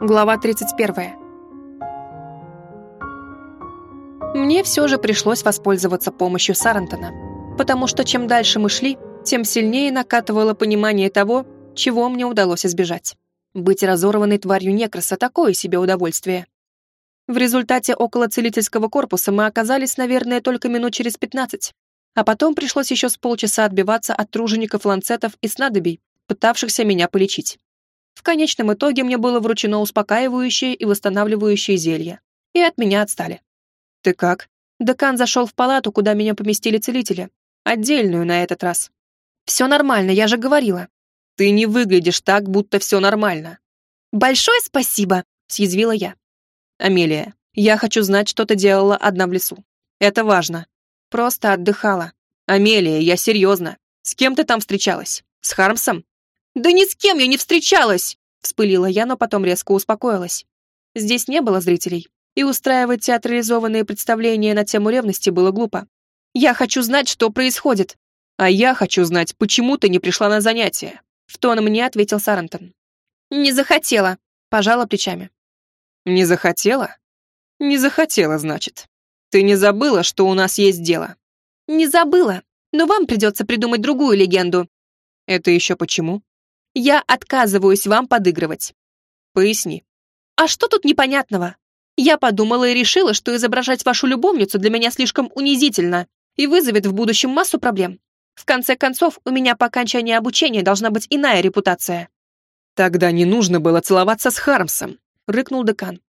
Глава 31. Мне все же пришлось воспользоваться помощью Сарантона, потому что чем дальше мы шли, тем сильнее накатывало понимание того, чего мне удалось избежать. Быть разорванной тварью некраса — такое себе удовольствие. В результате около целительского корпуса мы оказались, наверное, только минут через 15, а потом пришлось еще с полчаса отбиваться от тружеников ланцетов и снадобий, пытавшихся меня полечить. В конечном итоге мне было вручено успокаивающее и восстанавливающее зелье, и от меня отстали. «Ты как?» Декан зашел в палату, куда меня поместили целители. Отдельную на этот раз. «Все нормально, я же говорила». «Ты не выглядишь так, будто все нормально». «Большое спасибо», — съязвила я. «Амелия, я хочу знать, что ты делала одна в лесу. Это важно». «Просто отдыхала». «Амелия, я серьезно. С кем ты там встречалась? С Хармсом?» «Да ни с кем я не встречалась!» Вспылила я, но потом резко успокоилась. Здесь не было зрителей, и устраивать театрализованные представления на тему ревности было глупо. «Я хочу знать, что происходит!» «А я хочу знать, почему ты не пришла на занятия!» В тон мне ответил Сарантон. «Не захотела!» Пожала плечами. «Не захотела?» «Не захотела, значит. Ты не забыла, что у нас есть дело?» «Не забыла, но вам придется придумать другую легенду». «Это еще почему?» Я отказываюсь вам подыгрывать. Поясни. А что тут непонятного? Я подумала и решила, что изображать вашу любовницу для меня слишком унизительно и вызовет в будущем массу проблем. В конце концов, у меня по окончании обучения должна быть иная репутация. Тогда не нужно было целоваться с Хармсом, рыкнул декан.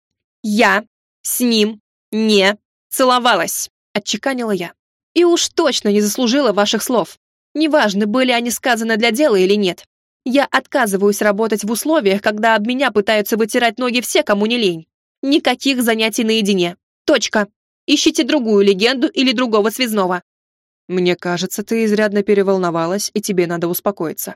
Я с ним не целовалась, отчеканила я. И уж точно не заслужила ваших слов. Неважно, были они сказаны для дела или нет. Я отказываюсь работать в условиях, когда об меня пытаются вытирать ноги все, кому не лень. Никаких занятий наедине. Точка. Ищите другую легенду или другого связного. Мне кажется, ты изрядно переволновалась, и тебе надо успокоиться.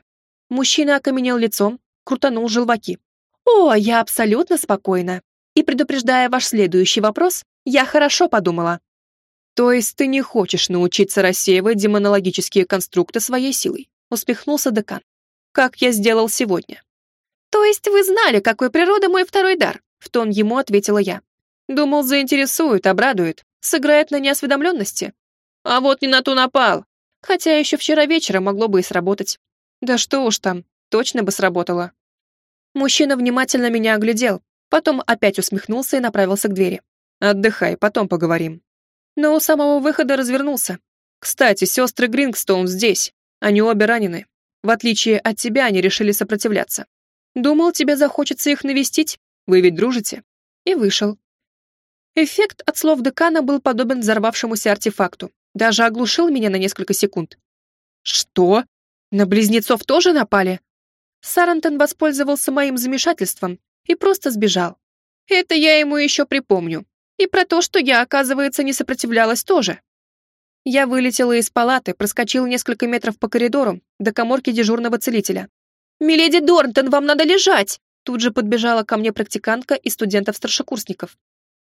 Мужчина окаменел лицом, крутанул желваки. О, я абсолютно спокойна. И предупреждая ваш следующий вопрос, я хорошо подумала. То есть ты не хочешь научиться рассеивать демонологические конструкты своей силой? Усмехнулся декан как я сделал сегодня. То есть вы знали, какой природы мой второй дар? В тон ему ответила я. Думал, заинтересует, обрадует, сыграет на неосведомленности. А вот не на ту напал. Хотя еще вчера вечером могло бы и сработать. Да что уж там, точно бы сработало. Мужчина внимательно меня оглядел, потом опять усмехнулся и направился к двери. «Отдыхай, потом поговорим». Но у самого выхода развернулся. «Кстати, сестры Грингстоун здесь. Они обе ранены. В отличие от тебя, они решили сопротивляться. Думал, тебе захочется их навестить, вы ведь дружите. И вышел. Эффект от слов декана был подобен взорвавшемуся артефакту. Даже оглушил меня на несколько секунд. Что? На близнецов тоже напали? Сарантон воспользовался моим замешательством и просто сбежал. Это я ему еще припомню. И про то, что я, оказывается, не сопротивлялась тоже. Я вылетела из палаты, проскочила несколько метров по коридору до коморки дежурного целителя. «Миледи Дорнтон, вам надо лежать!» Тут же подбежала ко мне практикантка и студентов-старшекурсников.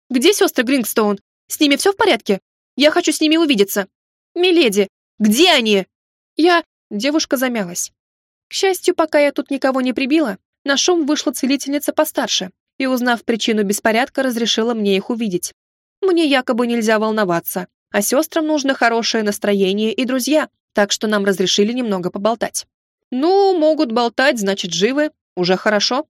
«Где сестры Грингстоун? С ними все в порядке? Я хочу с ними увидеться!» «Миледи, где они?» Я... Девушка замялась. К счастью, пока я тут никого не прибила, на шум вышла целительница постарше и, узнав причину беспорядка, разрешила мне их увидеть. Мне якобы нельзя волноваться, а сестрам нужно хорошее настроение и друзья, так что нам разрешили немного поболтать. Ну, могут болтать, значит, живы, уже хорошо.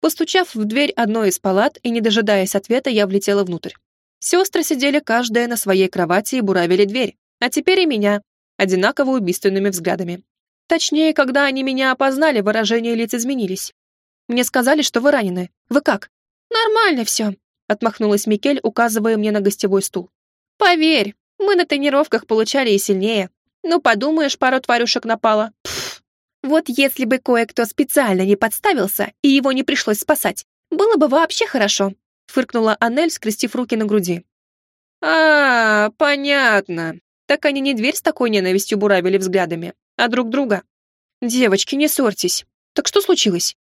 Постучав в дверь одной из палат и не дожидаясь ответа, я влетела внутрь. Сестры сидели каждая на своей кровати и буравили дверь, а теперь и меня, одинаково убийственными взглядами. Точнее, когда они меня опознали, выражения лиц изменились. Мне сказали, что вы ранены. Вы как? Нормально все, отмахнулась Микель, указывая мне на гостевой стул. Поверь, мы на тренировках получали и сильнее. Ну, подумаешь, пару тварюшек напало. Пф. Вот если бы кое-кто специально не подставился, и его не пришлось спасать, было бы вообще хорошо, фыркнула Анель, скрестив руки на груди. А, понятно. Так они не дверь с такой ненавистью буравили взглядами, а друг друга. Девочки, не ссорьтесь. Так что случилось?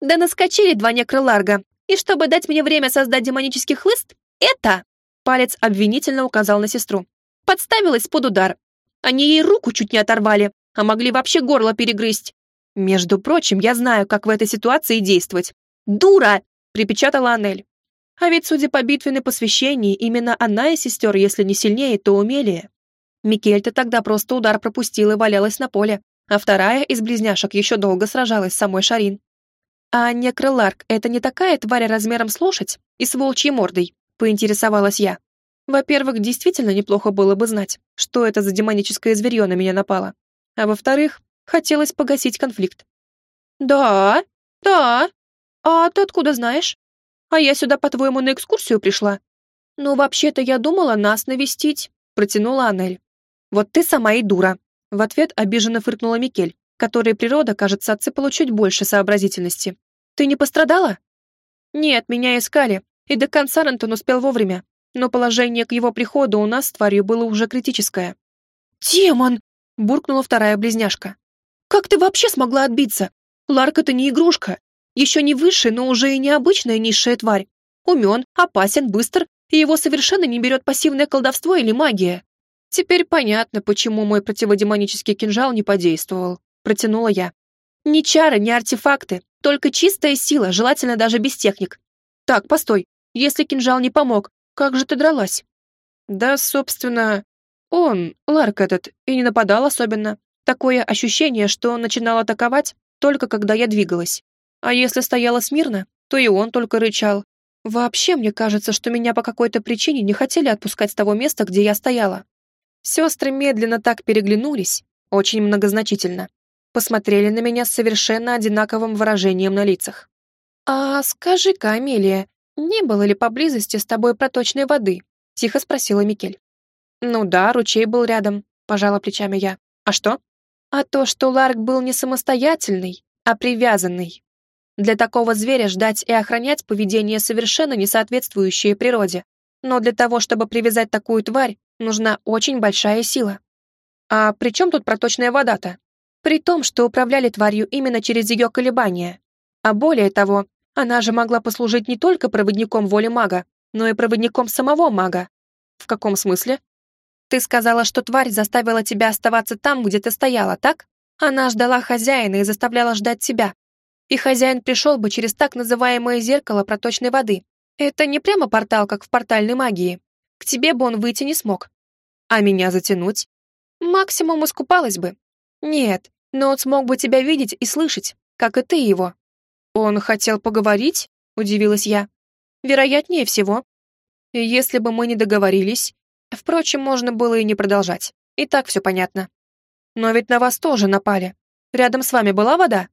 Да наскочили два некроларга, и чтобы дать мне время создать демонический хлыст, это Палец обвинительно указал на сестру. Подставилась под удар. Они ей руку чуть не оторвали, а могли вообще горло перегрызть. Между прочим, я знаю, как в этой ситуации действовать. Дура! припечатала Анель. А ведь, судя по битве посвящении, именно она из сестер, если не сильнее, то умелее. Микельта тогда просто удар пропустила и валялась на поле, а вторая из близняшек еще долго сражалась с самой Шарин. «А некроларк — это не такая тварь размером с лошадь и с волчьей мордой?» — поинтересовалась я. Во-первых, действительно неплохо было бы знать, что это за демоническое зверье на меня напало. А во-вторых, хотелось погасить конфликт. «Да, да. А ты откуда знаешь? А я сюда, по-твоему, на экскурсию пришла?» «Ну, вообще-то я думала нас навестить», — протянула Анель. «Вот ты сама и дура!» В ответ обиженно фыркнула Микель, которой природа, кажется, отсыпала чуть больше сообразительности. «Ты не пострадала?» «Нет, меня искали, и до конца Рентон успел вовремя, но положение к его приходу у нас с тварью было уже критическое». «Демон!» — буркнула вторая близняшка. «Как ты вообще смогла отбиться? Ларк — это не игрушка. Еще не высшая, но уже и необычная низшая тварь. Умен, опасен, быстр, и его совершенно не берет пассивное колдовство или магия. Теперь понятно, почему мой противодемонический кинжал не подействовал. Протянула я. Ни чары, ни артефакты, только чистая сила, желательно даже без техник. Так, постой. Если кинжал не помог, как же ты дралась? Да, собственно, он, Ларк этот, и не нападал особенно. Такое ощущение, что он начинал атаковать только когда я двигалась. А если стояла смирно, то и он только рычал. Вообще, мне кажется, что меня по какой-то причине не хотели отпускать с того места, где я стояла. Сестры медленно так переглянулись, очень многозначительно. Посмотрели на меня с совершенно одинаковым выражением на лицах. «А скажи-ка, Амелия, не было ли поблизости с тобой проточной воды?» — тихо спросила Микель. «Ну да, ручей был рядом», — пожала плечами я. «А что?» «А то, что Ларк был не самостоятельный, а привязанный. Для такого зверя ждать и охранять поведение совершенно не соответствующее природе. Но для того, чтобы привязать такую тварь, нужна очень большая сила. А при чем тут проточная вода-то? При том, что управляли тварью именно через ее колебания. А более того, она же могла послужить не только проводником воли мага, но и проводником самого мага. В каком смысле? Ты сказала, что тварь заставила тебя оставаться там, где ты стояла, так? Она ждала хозяина и заставляла ждать тебя. И хозяин пришел бы через так называемое зеркало проточной воды. Это не прямо портал, как в портальной магии. К тебе бы он выйти не смог. А меня затянуть? Максимум искупалась бы. Нет, но он смог бы тебя видеть и слышать, как и ты его. Он хотел поговорить? Удивилась я. Вероятнее всего. Если бы мы не договорились... Впрочем, можно было и не продолжать. И так все понятно. Но ведь на вас тоже напали. Рядом с вами была вода?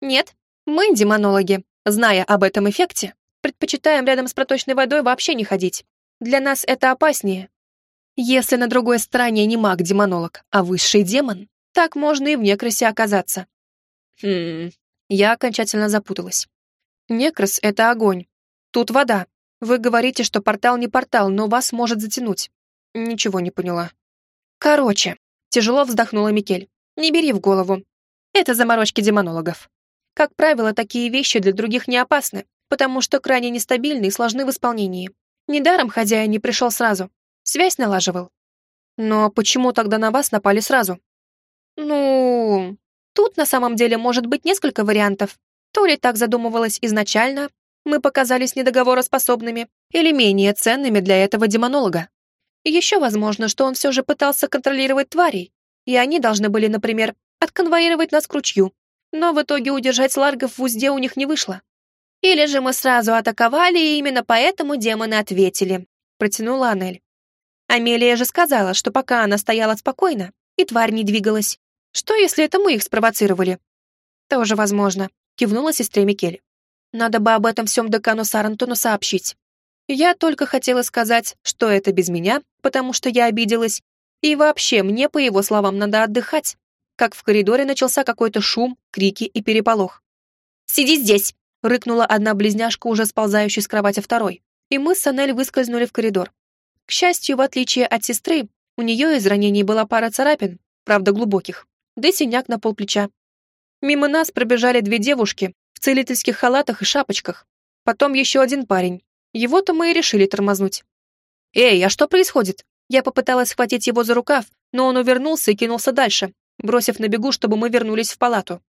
Нет, мы, демонологи, зная об этом эффекте, предпочитаем рядом с проточной водой вообще не ходить. Для нас это опаснее. Если на другой стороне не маг-демонолог, а высший демон, так можно и в некросе оказаться. Хм, я окончательно запуталась. Некрос — это огонь. Тут вода. Вы говорите, что портал не портал, но вас может затянуть. Ничего не поняла. Короче, тяжело вздохнула Микель. Не бери в голову. Это заморочки демонологов. Как правило, такие вещи для других не опасны, потому что крайне нестабильны и сложны в исполнении. Недаром хозяин не пришел сразу. Связь налаживал. Но почему тогда на вас напали сразу? Ну, тут на самом деле может быть несколько вариантов. То ли так задумывалось изначально, мы показались недоговороспособными или менее ценными для этого демонолога. Еще возможно, что он все же пытался контролировать тварей, и они должны были, например, отконвоировать нас к ручью, но в итоге удержать ларгов в узде у них не вышло. Или же мы сразу атаковали, и именно поэтому демоны ответили», — протянула Анель. Амелия же сказала, что пока она стояла спокойно, и тварь не двигалась. Что, если это мы их спровоцировали? Тоже возможно, кивнула сестре Микель. Надо бы об этом всем декану Сарантону сообщить. Я только хотела сказать, что это без меня, потому что я обиделась, и вообще мне, по его словам, надо отдыхать. Как в коридоре начался какой-то шум, крики и переполох. «Сиди здесь!» — рыкнула одна близняшка, уже сползающая с кровати второй. И мы с Анель выскользнули в коридор. К счастью, в отличие от сестры, у нее из ранений была пара царапин, правда глубоких, да синяк на полплеча. Мимо нас пробежали две девушки в целительских халатах и шапочках. Потом еще один парень. Его-то мы и решили тормознуть. «Эй, а что происходит?» Я попыталась схватить его за рукав, но он увернулся и кинулся дальше, бросив на бегу, чтобы мы вернулись в палату.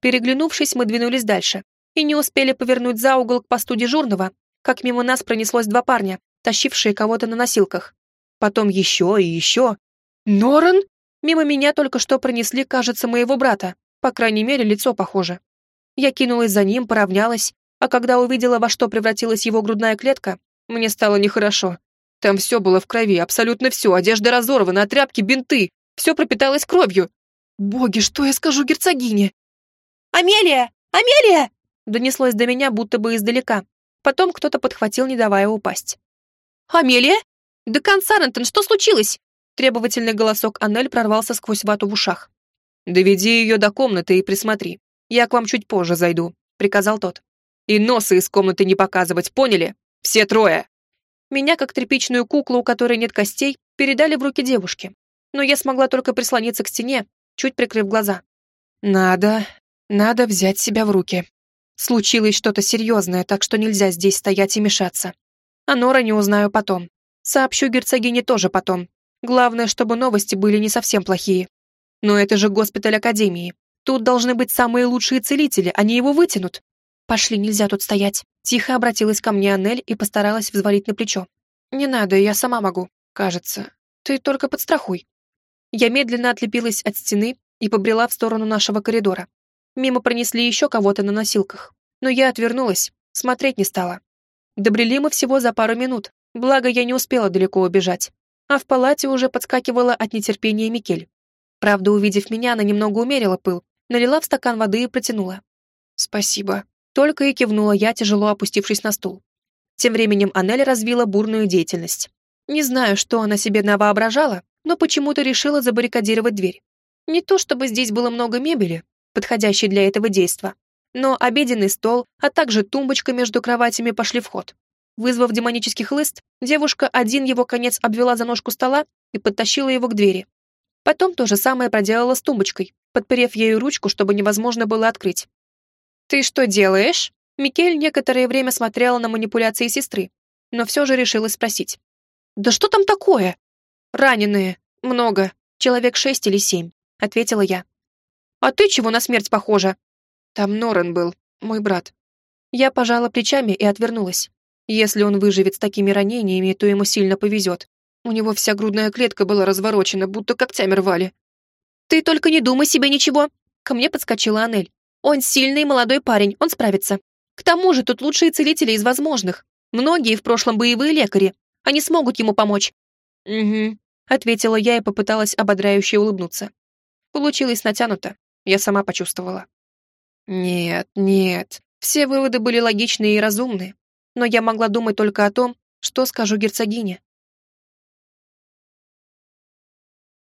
Переглянувшись, мы двинулись дальше. И не успели повернуть за угол к посту дежурного, как мимо нас пронеслось два парня, тащившие кого-то на носилках. Потом еще и еще. «Норан?» Мимо меня только что пронесли, кажется, моего брата. По крайней мере, лицо похоже. Я кинулась за ним, поравнялась, а когда увидела, во что превратилась его грудная клетка, мне стало нехорошо. Там все было в крови, абсолютно все, одежда разорвана, тряпки, бинты. Все пропиталось кровью. Боги, что я скажу герцогине? «Амелия! Амелия!» Донеслось до меня, будто бы издалека. Потом кто-то подхватил, не давая упасть. «Амелия? Декан Сарентон, что случилось?» Требовательный голосок Анель прорвался сквозь вату в ушах. «Доведи ее до комнаты и присмотри. Я к вам чуть позже зайду», — приказал тот. «И носы из комнаты не показывать, поняли? Все трое!» Меня, как тряпичную куклу, у которой нет костей, передали в руки девушки. Но я смогла только прислониться к стене, чуть прикрыв глаза. «Надо, надо взять себя в руки. Случилось что-то серьезное, так что нельзя здесь стоять и мешаться. А Нора не узнаю потом. Сообщу герцогине тоже потом. Главное, чтобы новости были не совсем плохие. Но это же госпиталь Академии. Тут должны быть самые лучшие целители, они его вытянут. Пошли, нельзя тут стоять. Тихо обратилась ко мне Анель и постаралась взвалить на плечо. Не надо, я сама могу, кажется. Ты только подстрахуй. Я медленно отлепилась от стены и побрела в сторону нашего коридора. Мимо пронесли еще кого-то на носилках. Но я отвернулась, смотреть не стала. Добрели мы всего за пару минут, благо я не успела далеко убежать. А в палате уже подскакивала от нетерпения Микель. Правда, увидев меня, она немного умерила пыл, налила в стакан воды и протянула. «Спасибо», только и кивнула я, тяжело опустившись на стул. Тем временем Анель развила бурную деятельность. Не знаю, что она себе навоображала, но почему-то решила забаррикадировать дверь. Не то чтобы здесь было много мебели, подходящей для этого действа, но обеденный стол, а также тумбочка между кроватями пошли в ход. Вызвав демонический хлыст, девушка один его конец обвела за ножку стола и подтащила его к двери. Потом то же самое проделала с тумбочкой, подперев ею ручку, чтобы невозможно было открыть. «Ты что делаешь?» Микель некоторое время смотрела на манипуляции сестры, но все же решила спросить. «Да что там такое?» «Раненые. Много. Человек шесть или семь», — ответила я. «А ты чего на смерть похожа?» «Там Норан был, мой брат». Я пожала плечами и отвернулась. Если он выживет с такими ранениями, то ему сильно повезет. У него вся грудная клетка была разворочена, будто когтями рвали. «Ты только не думай себе ничего!» Ко мне подскочила Анель. «Он сильный молодой парень, он справится. К тому же тут лучшие целители из возможных. Многие в прошлом боевые лекари. Они смогут ему помочь». «Угу», — ответила я и попыталась ободряюще улыбнуться. Получилось натянуто. Я сама почувствовала. Нет, нет, все выводы были логичные и разумные но я могла думать только о том, что скажу герцогине.